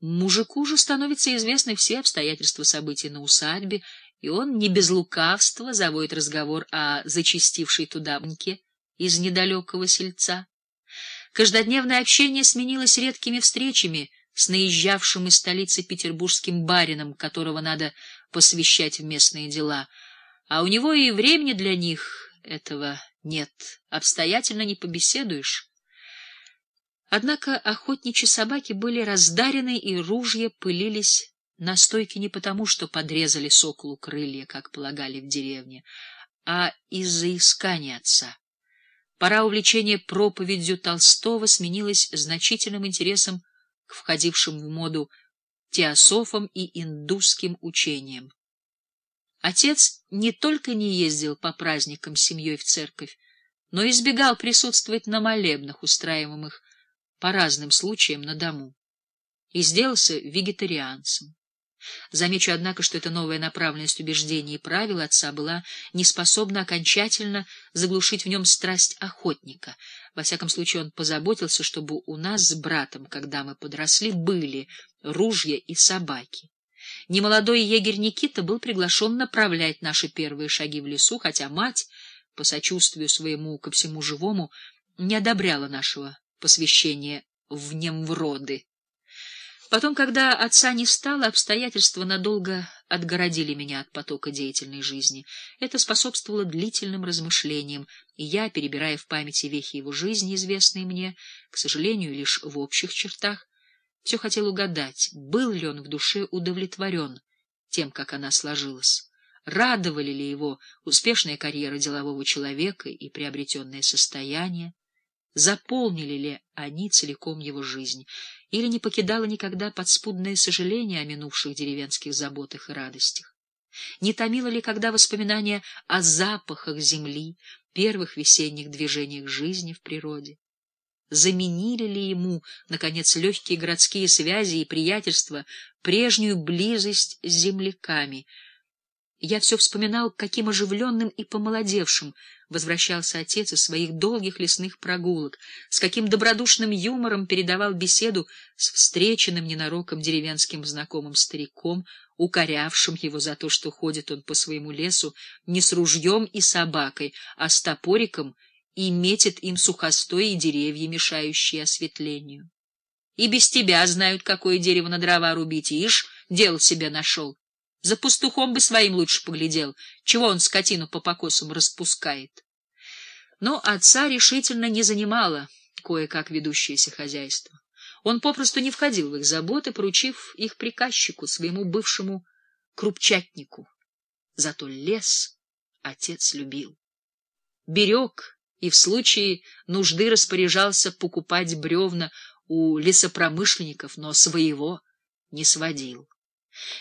Мужику же становятся известны все обстоятельства событий на усадьбе, и он не без лукавства заводит разговор о зачастившей туда из недалекого сельца. Каждодневное общение сменилось редкими встречами с наезжавшим из столицы петербургским барином, которого надо посвящать в местные дела, а у него и времени для них этого нет, обстоятельно не побеседуешь. Однако охотничьи собаки были раздарены, и ружья пылились на стойке не потому, что подрезали соколу крылья, как полагали в деревне, а из-за искания отца. Пора увлечения проповедью Толстого сменилась значительным интересом к входившим в моду теософам и индусским учениям. Отец не только не ездил по праздникам с семьей в церковь, но избегал присутствовать на молебнах, устраиваемых по разным случаям на дому, и сделался вегетарианцем. Замечу, однако, что эта новая направленность убеждений и правил отца была не способна окончательно заглушить в нем страсть охотника. Во всяком случае, он позаботился, чтобы у нас с братом, когда мы подросли, были ружья и собаки. Немолодой егерь Никита был приглашен направлять наши первые шаги в лесу, хотя мать, по сочувствию своему ко всему живому, не одобряла нашего посвящения в немвроды. Потом, когда отца не стало, обстоятельства надолго отгородили меня от потока деятельной жизни. Это способствовало длительным размышлениям, и я, перебирая в памяти вехи его жизни, известные мне, к сожалению, лишь в общих чертах, все хотел угадать, был ли он в душе удовлетворен тем, как она сложилась. Радовали ли его успешная карьера делового человека и приобретенное состояние? Заполнили ли они целиком его жизнь? Или не покидало никогда подспудное сожаление о минувших деревенских заботах и радостях? Не томило ли когда воспоминания о запахах земли, первых весенних движениях жизни в природе? Заменили ли ему, наконец, легкие городские связи и приятельства прежнюю близость с земляками? Я все вспоминал, каким оживленным и помолодевшим возвращался отец из своих долгих лесных прогулок, с каким добродушным юмором передавал беседу с встреченным ненароком деревенским знакомым стариком, укорявшим его за то, что ходит он по своему лесу не с ружьем и собакой, а с топориком и метит им сухостой и деревья, мешающие осветлению. И без тебя знают, какое дерево на дрова рубить, ишь, дело себе нашел. За пастухом бы своим лучше поглядел, чего он скотину по покосам распускает. Но отца решительно не занимало кое-как ведущееся хозяйство. Он попросту не входил в их заботы, поручив их приказчику, своему бывшему крупчатнику. Зато лес отец любил. Берег и в случае нужды распоряжался покупать бревна у лесопромышленников, но своего не сводил.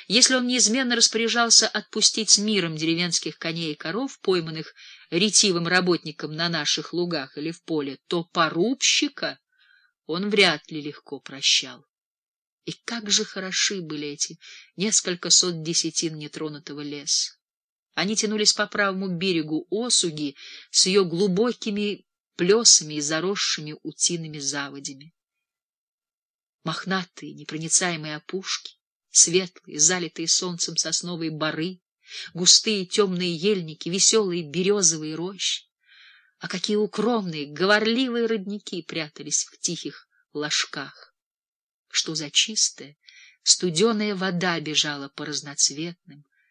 Если он неизменно распоряжался отпустить с миром деревенских коней и коров, пойманных ретивым работником на наших лугах или в поле, то порубщика он вряд ли легко прощал. И как же хороши были эти несколько сот десятин нетронутого леса! Они тянулись по правому берегу Осуги с ее глубокими плесами и заросшими утиными заводями. Мохнатые, непроницаемые опушки, светлые, залитые солнцем сосновые боры, густые темные ельники, веселые березовые рощи. А какие укромные, говорливые родники прятались в тихих ложках! Что за чистая, студеная вода бежала по разноцветным,